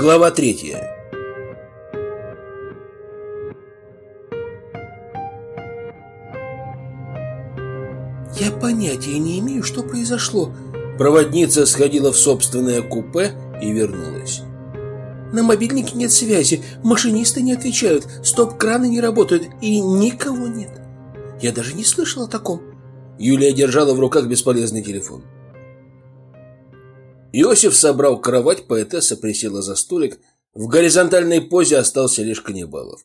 Глава третья. Я понятия не имею, что произошло. Проводница сходила в собственное купе и вернулась. На мобильнике нет связи, машинисты не отвечают, стоп-краны не работают и никого нет. Я даже не слышала о таком. Юлия держала в руках бесполезный телефон. Иосиф собрал кровать, поэтесса присела за столик. В горизонтальной позе остался лишь Каннибалов.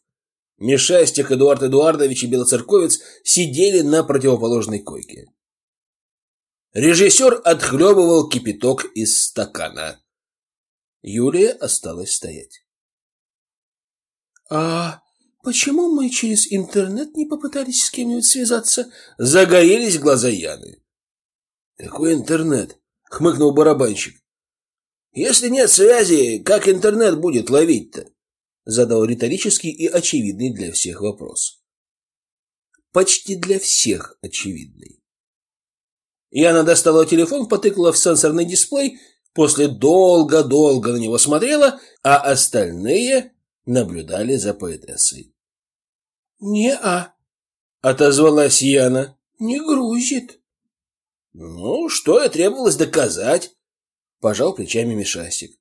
Мишастик, Эдуард Эдуардович и Белоцерковец сидели на противоположной койке. Режиссер отхлебывал кипяток из стакана. Юлия осталась стоять. «А почему мы через интернет не попытались с кем-нибудь связаться?» Загорелись глаза Яны. «Какой интернет?» — хмыкнул барабанщик. «Если нет связи, как интернет будет ловить-то?» Задал риторический и очевидный для всех вопрос. Почти для всех очевидный. Яна достала телефон, потыкала в сенсорный дисплей после долго-долго на него смотрела, а остальные наблюдали за поэтессой. «Не-а», — отозвалась Яна. «Не грузит». «Ну, что и требовалось доказать», — пожал плечами Мишастик.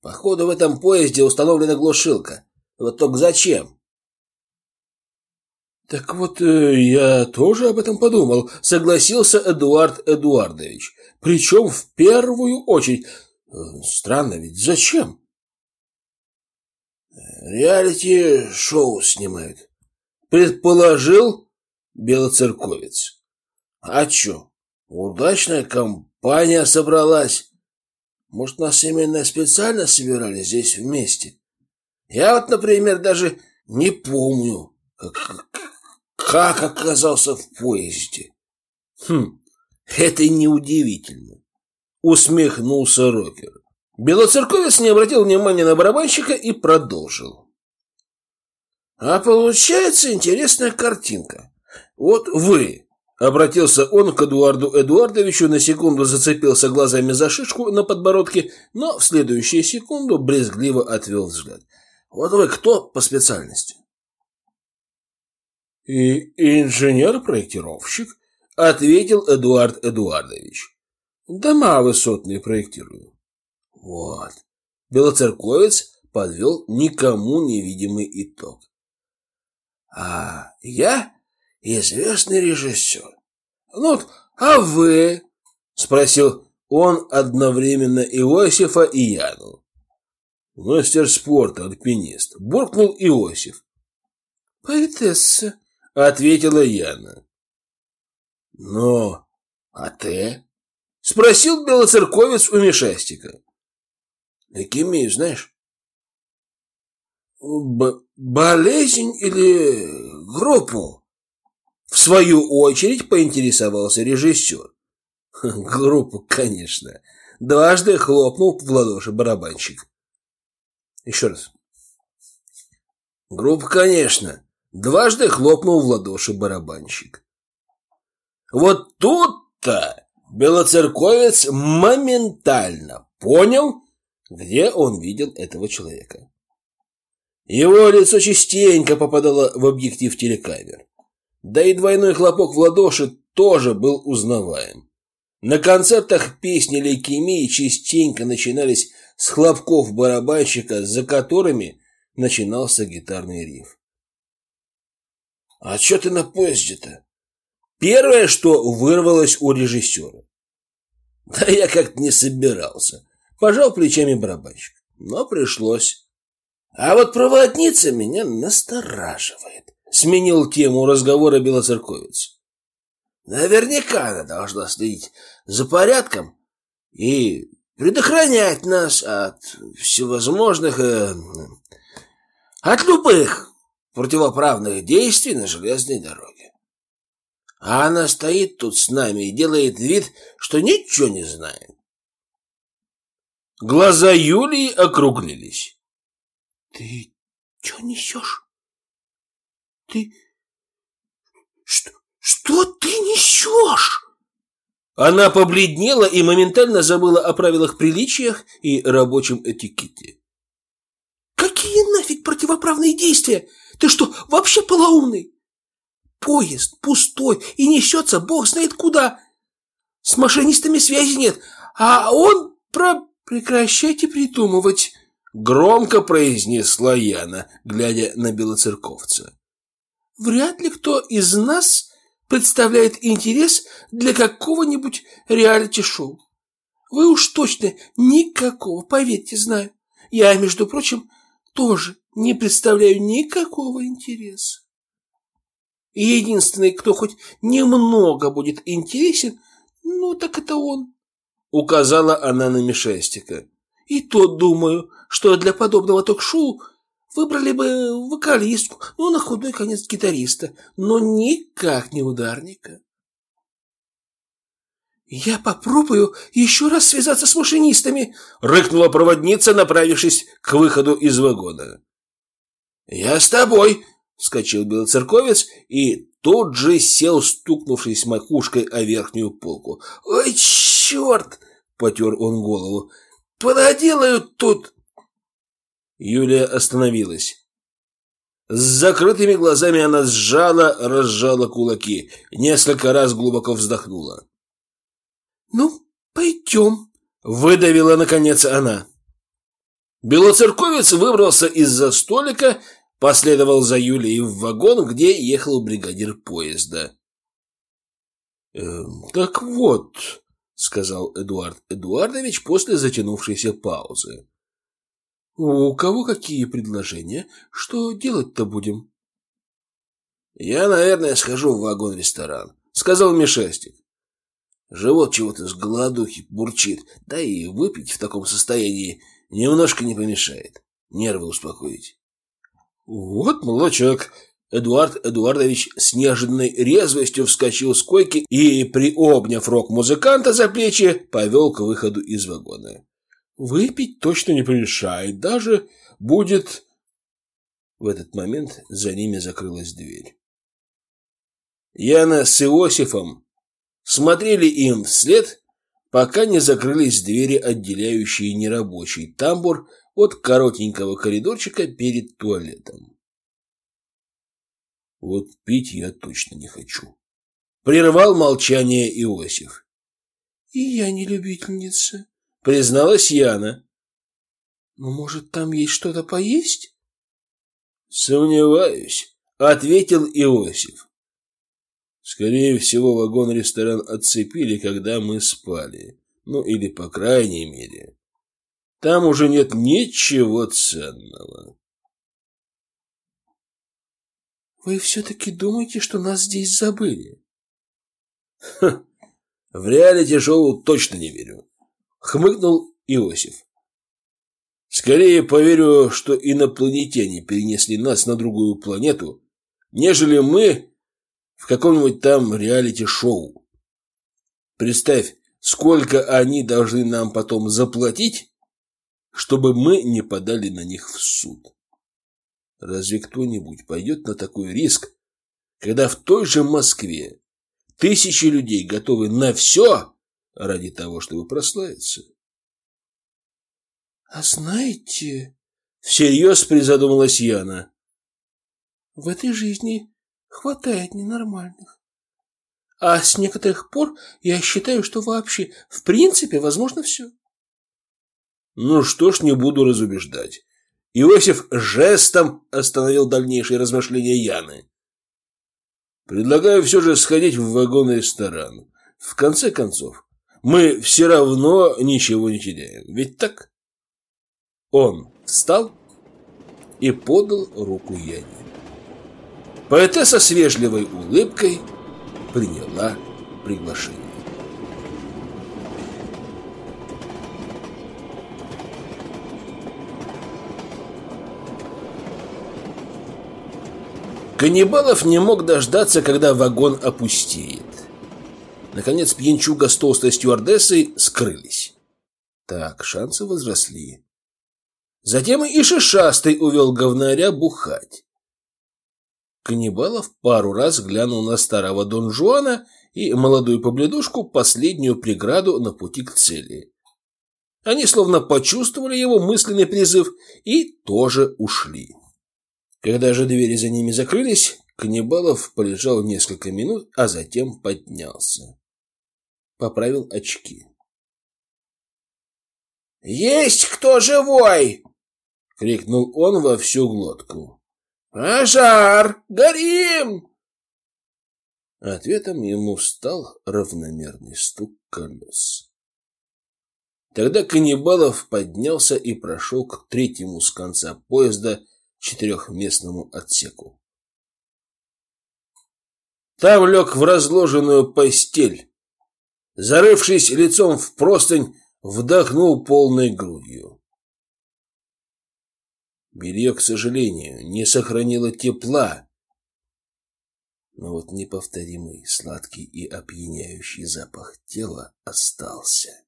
«Походу, в этом поезде установлена глушилка. Вот только зачем?» «Так вот, э, я тоже об этом подумал», — согласился Эдуард Эдуардович. «Причем в первую очередь. Э, странно ведь, зачем?» «Реалити-шоу снимают», — предположил Белоцерковец. «А чё, удачная компания собралась. Может, нас именно специально собирали здесь вместе? Я вот, например, даже не помню, как, как оказался в поезде? Хм, это неудивительно. Усмехнулся Рокер. Белоцерковец не обратил внимания на барабанщика и продолжил. А получается интересная картинка. Вот вы, обратился он к Эдуарду Эдуардовичу, на секунду зацепился глазами за шишку на подбородке, но в следующую секунду брезгливо отвел взгляд. Вот вы кто по специальности? И инженер-проектировщик, ответил Эдуард Эдуардович. Дома высотные проектирую. Вот. Белоцерковец подвел никому невидимый итог. А я известный режиссер. Ну, а вы? Спросил он одновременно Иосифа и Яну. Мастер спорта, альпинист. Буркнул Иосиф. Поэтесса, ответила Яна. Но, а ты? Спросил белоцерковец у Мишастика. Лейкемию знаешь? Б болезнь или группу? В свою очередь поинтересовался режиссер. Группу, конечно. Дважды хлопнул в ладоши барабанщик. Еще раз. Группа, конечно. Дважды хлопнул в ладоши барабанщик. Вот тут-то Белоцерковец моментально понял, где он видел этого человека. Его лицо частенько попадало в объектив телекамер. Да и двойной хлопок в ладоши тоже был узнаваем. На концертах песни лейкемии частенько начинались с хлопков барабанщика, за которыми начинался гитарный риф. «А что ты на поезде-то?» Первое, что вырвалось у режиссера. Да я как-то не собирался. Пожал плечами барабанщик. Но пришлось. А вот проводница меня настораживает. Сменил тему разговора белоцерковец. Наверняка она должна следить за порядком и предохранять нас от всевозможных... Э, от любых противоправных действий на железной дороге. А она стоит тут с нами и делает вид, что ничего не знает. Глаза Юлии округлились. Ты что несешь? Ты... Что, что ты несешь? Она побледнела и моментально забыла о правилах приличиях и рабочем этикете. Какие нафиг противоправные действия? Ты что, вообще полоумный? Поезд пустой и несется бог знает куда. С машинистами связи нет, а он про... Прекращайте придумывать, громко произнесла Яна, глядя на белоцерковца. Вряд ли кто из нас представляет интерес для какого-нибудь реалити-шоу. Вы уж точно никакого, поверьте, знаю. Я, между прочим, тоже не представляю никакого интереса. Единственный, кто хоть немного будет интересен, ну, так это он. Указала она на Мишестика. И то думаю, что для подобного ток-шоу выбрали бы вокалистку, ну, на худой конец гитариста, но никак не ударника. «Я попробую еще раз связаться с машинистами!» — рыкнула проводница, направившись к выходу из вагона. «Я с тобой!» — вскочил белоцерковец и тут же сел, стукнувшись макушкой о верхнюю полку. «Ой, черт!» — потер он голову. «Понаделают тут!» Юлия остановилась. С закрытыми глазами она сжала, разжала кулаки, несколько раз глубоко вздохнула. «Ну, пойдем», — выдавила, наконец, она. Белоцерковец выбрался из-за столика, последовал за Юлией в вагон, где ехал бригадир поезда. «Э, «Так вот», — сказал Эдуард Эдуардович после затянувшейся паузы. «У кого какие предложения? Что делать-то будем?» «Я, наверное, схожу в вагон-ресторан», — сказал Мишастик. Живот чего-то с голодухи бурчит, да и выпить в таком состоянии немножко не помешает. Нервы успокоить. Вот молочок. Эдуард Эдуардович с неожиданной резвостью вскочил с койки и, приобняв рок-музыканта за плечи, повел к выходу из вагона. Выпить точно не помешает, даже будет... В этот момент за ними закрылась дверь. Яна с Иосифом смотрели им вслед, пока не закрылись двери, отделяющие нерабочий тамбур от коротенького коридорчика перед туалетом. Вот пить я точно не хочу. Прервал молчание Иосиф. И я не любительница, призналась Яна. Ну, может, там есть что-то поесть? Сомневаюсь, ответил Иосиф. Скорее всего, вагон-ресторан отцепили, когда мы спали. Ну, или по крайней мере. Там уже нет ничего ценного. Вы все-таки думаете, что нас здесь забыли? Ха, в реалити-шоу точно не верю. Хмыкнул Иосиф. Скорее поверю, что инопланетяне перенесли нас на другую планету, нежели мы в каком-нибудь там реалити-шоу. Представь, сколько они должны нам потом заплатить, чтобы мы не подали на них в суд. Разве кто-нибудь пойдет на такой риск, когда в той же Москве тысячи людей готовы на все ради того, чтобы прославиться? А знаете, всерьез призадумалась Яна. В этой жизни хватает ненормальных. А с некоторых пор я считаю, что вообще, в принципе, возможно все. Ну что ж, не буду разубеждать. Иосиф жестом остановил дальнейшие размышления Яны. Предлагаю все же сходить в вагон-ресторан. В конце концов, мы все равно ничего не теряем. Ведь так? Он встал и подал руку Яне. Поэтесса с вежливой улыбкой приняла приглашение. Каннибалов не мог дождаться, когда вагон опустеет. Наконец пьянчуга с толстой стюардессой скрылись. Так, шансы возросли. Затем и шишастый увел говнаря бухать. Каннибалов пару раз глянул на старого Дон Жуана и молодую побледушку последнюю преграду на пути к цели. Они словно почувствовали его мысленный призыв и тоже ушли. Когда же двери за ними закрылись, Каннибалов полежал несколько минут, а затем поднялся. Поправил очки. «Есть кто живой?» — крикнул он во всю глотку. «Пожар! Горим!» Ответом ему стал равномерный стук колес. Тогда Каннибалов поднялся и прошел к третьему с конца поезда четырехместному отсеку. Там лег в разложенную постель. Зарывшись лицом в простынь, вдохнул полной грудью. Белье, к сожалению, не сохранило тепла, но вот неповторимый сладкий и опьяняющий запах тела остался.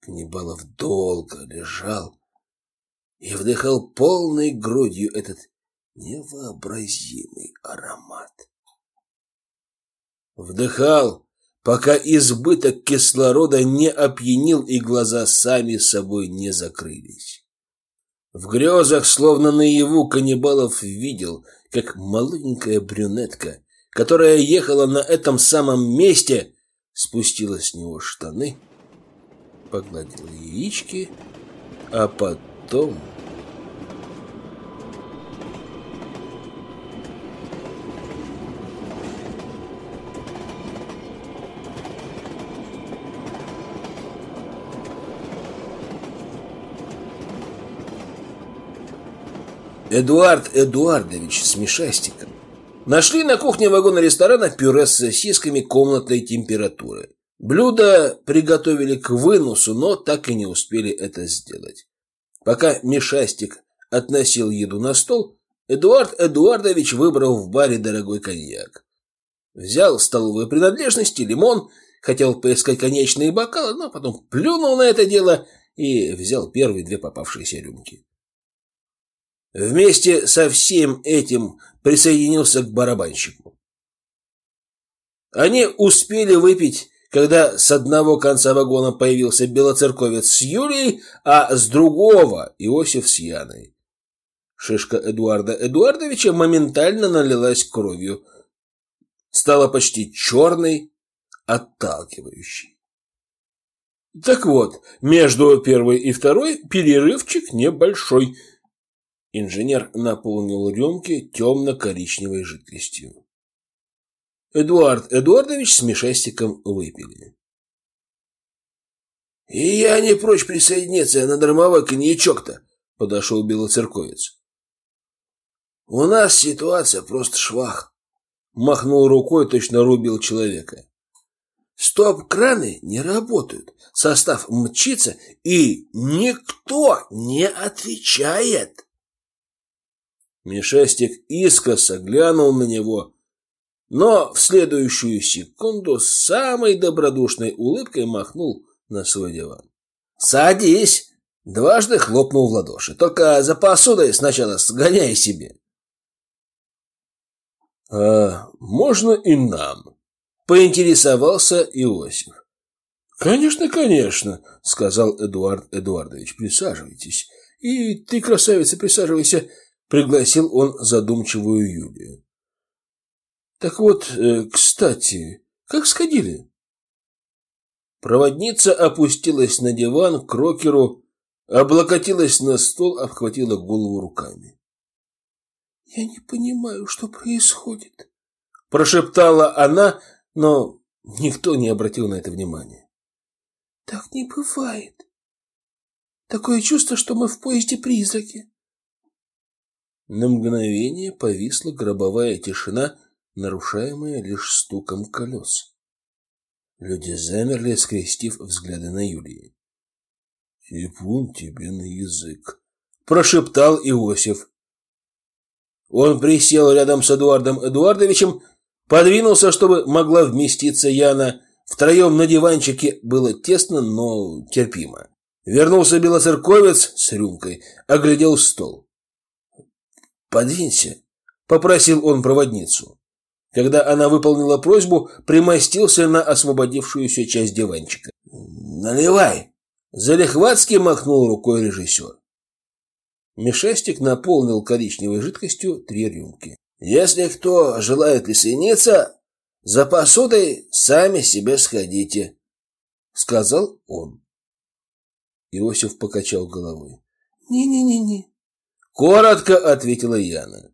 Каннибалов долго лежал и вдыхал полной грудью этот невообразимый аромат. Вдыхал, пока избыток кислорода не опьянил и глаза сами собой не закрылись. В грезах, словно наяву, каннибалов видел, как маленькая брюнетка, которая ехала на этом самом месте, спустила с него штаны, погладила яички, а потом... Эдуард Эдуардович с Мишастиком нашли на кухне вагона ресторана пюре с сосисками комнатной температуры. Блюдо приготовили к выносу, но так и не успели это сделать. Пока Мишастик относил еду на стол, Эдуард Эдуардович выбрал в баре дорогой коньяк. Взял столовые принадлежности, лимон, хотел поискать конечные бокалы, но потом плюнул на это дело и взял первые две попавшиеся рюмки. Вместе со всем этим присоединился к барабанщику. Они успели выпить, когда с одного конца вагона появился белоцерковец с Юлией, а с другого – Иосиф с Яной. Шишка Эдуарда Эдуардовича моментально налилась кровью. Стала почти черной, отталкивающей. Так вот, между первой и второй перерывчик небольшой – Инженер наполнил рюмки темно-коричневой жидкостью. Эдуард Эдуардович с Мишастиком выпили. — И я не прочь присоединиться на дармовой коньячок-то, — подошел белоцерковец. — У нас ситуация просто швах, — махнул рукой, точно рубил человека. Стоп-краны не работают, состав мчится, и никто не отвечает. Мишастик искоса глянул на него, но в следующую секунду с самой добродушной улыбкой махнул на свой диван. «Садись!» — дважды хлопнул в ладоши. «Только за посудой сначала сгоняй себе!» «А можно и нам?» — поинтересовался Иосиф. «Конечно, конечно», — сказал Эдуард Эдуардович. «Присаживайтесь. И ты, красавица, присаживайся пригласил он задумчивую Юлию. Так вот, э, кстати, как сходили? Проводница опустилась на диван к рокеру, облокотилась на стол, обхватила голову руками. Я не понимаю, что происходит, прошептала она, но никто не обратил на это внимания. Так не бывает. Такое чувство, что мы в поезде призраки. На мгновение повисла гробовая тишина, нарушаемая лишь стуком колес. Люди замерли, скрестив взгляды на Юлии. «Типун тебе на язык!» – прошептал Иосиф. Он присел рядом с Эдуардом Эдуардовичем, подвинулся, чтобы могла вместиться Яна. Втроем на диванчике было тесно, но терпимо. Вернулся белоцерковец с рюмкой, оглядел стол. Подвинься, попросил он проводницу. Когда она выполнила просьбу, примостился на освободившуюся часть диванчика. «Наливай!» Залихватски махнул рукой режиссер. Мишастик наполнил коричневой жидкостью три рюмки. «Если кто желает лесениться, за посудой сами себе сходите», — сказал он. Иосиф покачал головой. «Не-не-не-не», — коротко ответила Яна.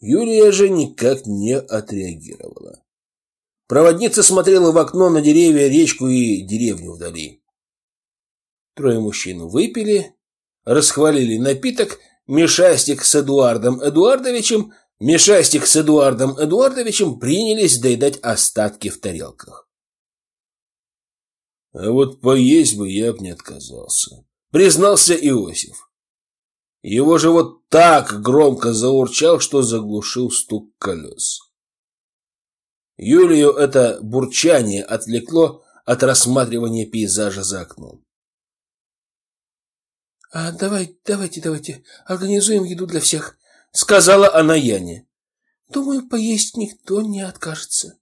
Юлия же никак не отреагировала. Проводница смотрела в окно на деревья, речку и деревню вдали. Трое мужчин выпили, расхвалили напиток, Мишастик с Эдуардом Эдуардовичем, Мишастик с Эдуардом Эдуардовичем принялись доедать остатки в тарелках. А вот поесть бы я б не отказался, признался Иосиф. Его живот так громко заурчал, что заглушил стук колес. Юлию это бурчание отвлекло от рассматривания пейзажа за окном. «А давай, давайте, давайте, организуем еду для всех», — сказала она Яне. «Думаю, поесть никто не откажется».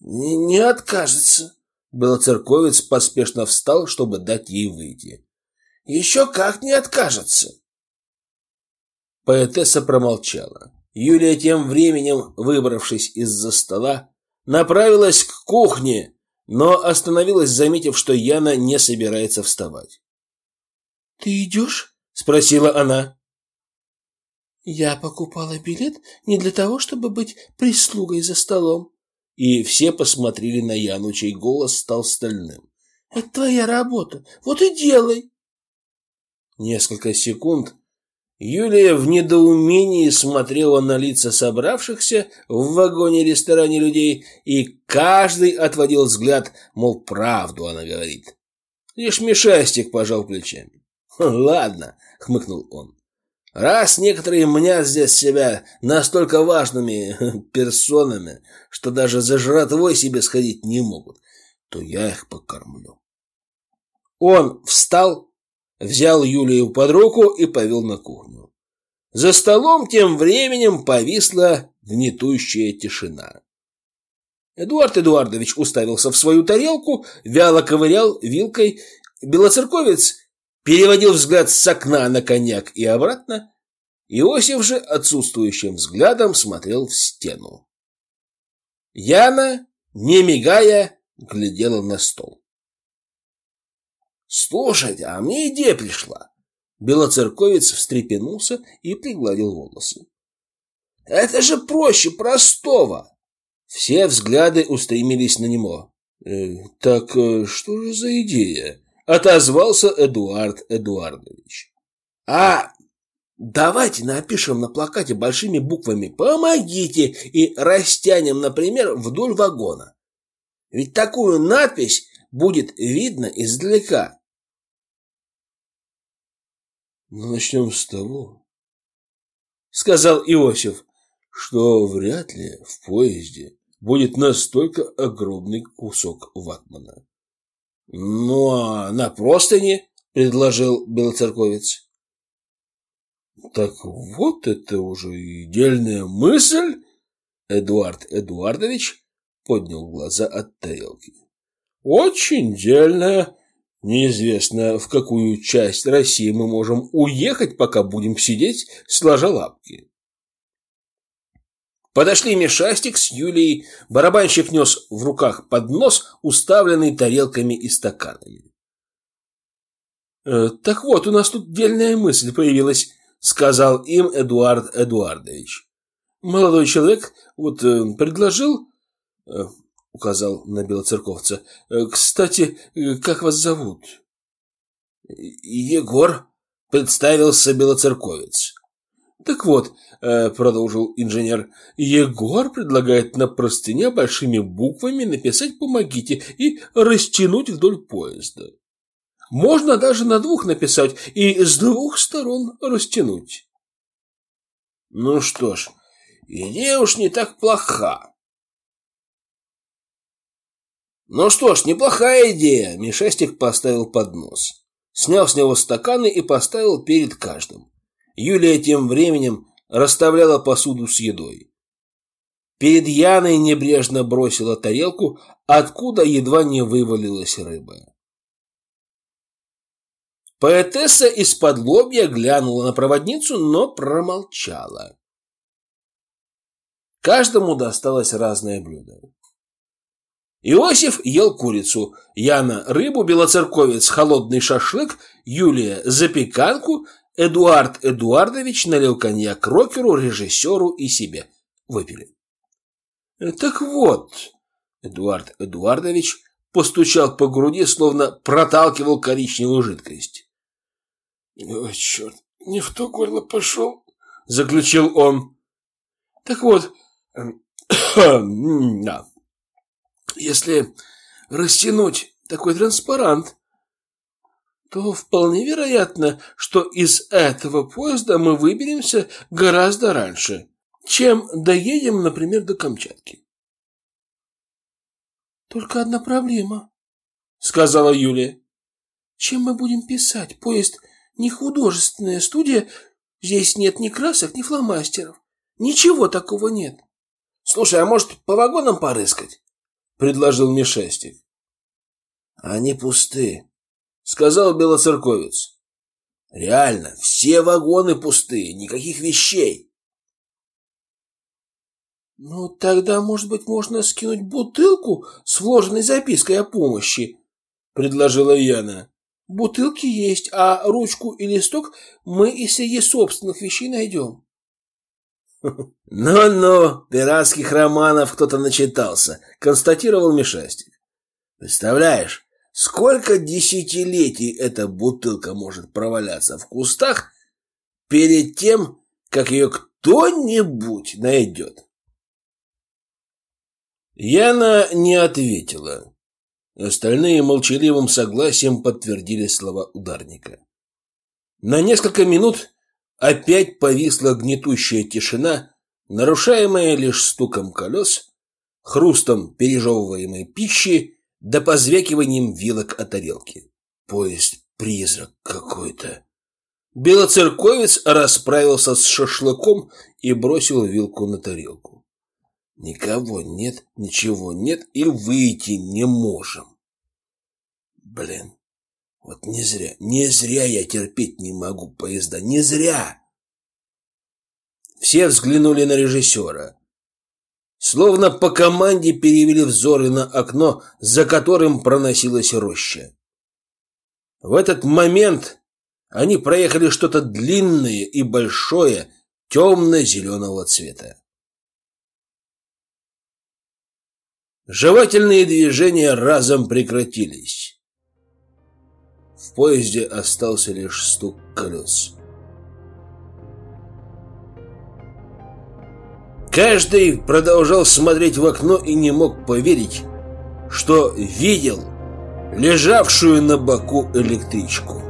«Не, не откажется», — Белоцерковец поспешно встал, чтобы дать ей выйти. «Еще как не откажется». Поэтесса промолчала. Юлия тем временем, выбравшись из-за стола, направилась к кухне, но остановилась, заметив, что Яна не собирается вставать. «Ты идешь?» — спросила она. «Я покупала билет не для того, чтобы быть прислугой за столом». И все посмотрели на Яну, чей голос стал стальным. «Это твоя работа, вот и делай». Несколько секунд Юлия в недоумении смотрела на лица собравшихся в вагоне-ресторане людей, и каждый отводил взгляд, мол, правду она говорит. Лишь Мишастик пожал плечами. «Ладно», — хмыкнул он. «Раз некоторые мнят здесь себя настолько важными персонами, что даже за жратвой себе сходить не могут, то я их покормлю». Он встал взял Юлию под руку и повел на кухню. За столом тем временем повисла гнетущая тишина. Эдуард Эдуардович уставился в свою тарелку, вяло ковырял вилкой. Белоцерковец переводил взгляд с окна на коньяк и обратно. Иосиф же отсутствующим взглядом смотрел в стену. Яна, не мигая, глядела на стол. «Слушайте, а мне идея пришла!» Белоцерковец встрепенулся и пригладил волосы. «Это же проще простого!» Все взгляды устремились на него. «Э, «Так э, что же за идея?» — отозвался Эдуард Эдуардович. «А давайте напишем на плакате большими буквами «Помогите» и растянем, например, вдоль вагона. Ведь такую надпись будет видно издалека. Но начнем с того, сказал Иосиф, что вряд ли в поезде будет настолько огромный кусок ватмана. Ну, а на простыне, предложил белоцерковец. Так вот это уже идеальная мысль, Эдуард Эдуардович поднял глаза от тарелки. Очень дельная Неизвестно, в какую часть России мы можем уехать, пока будем сидеть, сложа лапки. Подошли Мишастик с Юлией, барабанщик нес в руках поднос, уставленный тарелками и стаканами. «Э, «Так вот, у нас тут дельная мысль появилась», — сказал им Эдуард Эдуардович. «Молодой человек вот э, предложил э, указал на белоцерковца. «Э, «Кстати, э, как вас зовут?» «Егор», — представился белоцерковец. «Так вот», э, — продолжил инженер, — «Егор предлагает на простыне большими буквами написать «помогите» и растянуть вдоль поезда. Можно даже на двух написать и с двух сторон растянуть». «Ну что ж, идея уж не так плоха», ну что ж, неплохая идея. Мишастик поставил поднос. Снял с него стаканы и поставил перед каждым. Юлия тем временем расставляла посуду с едой. Перед Яной небрежно бросила тарелку, откуда едва не вывалилась рыба. Поэтесса из-под лобья глянула на проводницу, но промолчала. Каждому досталось разное блюдо. Иосиф ел курицу, Яна – рыбу, Белоцерковец – холодный шашлык, Юлия – запеканку, Эдуард Эдуардович налил коньяк рокеру, режиссеру и себе. Выпили. Так вот, Эдуард Эдуардович постучал по груди, словно проталкивал коричневую жидкость. «О, черт, не в то горло пошел», — заключил он. «Так вот, да, если растянуть такой транспарант, то вполне вероятно, что из этого поезда мы выберемся гораздо раньше, чем доедем, например, до Камчатки. Только одна проблема, сказала Юлия. Чем мы будем писать? Поезд не художественная студия, здесь нет ни красок, ни фломастеров. Ничего такого нет. Слушай, а может, по вагонам порыскать? Предложил Мишестик. Они пусты, сказал Белоцерковец. Реально, все вагоны пустые, никаких вещей. Ну, тогда, может быть, можно скинуть бутылку с вложенной запиской о помощи, предложила Яна. Бутылки есть, а ручку и листок мы и среди собственных вещей найдем. «Ну-ну, пиратских романов кто-то начитался», — констатировал Мишастик. «Представляешь, сколько десятилетий эта бутылка может проваляться в кустах перед тем, как ее кто-нибудь найдет?» Яна не ответила. Остальные молчаливым согласием подтвердили слова ударника. На несколько минут опять повисла гнетущая тишина, нарушаемая лишь стуком колес, хрустом пережевываемой пищи да позвякиванием вилок о тарелке. Поезд-призрак какой-то. Белоцерковец расправился с шашлыком и бросил вилку на тарелку. Никого нет, ничего нет и выйти не можем. Блин, вот не зря, не зря я терпеть не могу поезда, не зря. Все взглянули на режиссера. Словно по команде перевели взоры на окно, за которым проносилась роща. В этот момент они проехали что-то длинное и большое, темно-зеленого цвета. Жевательные движения разом прекратились. В поезде остался лишь стук колес. Каждый продолжал смотреть в окно и не мог поверить, что видел лежавшую на боку электричку.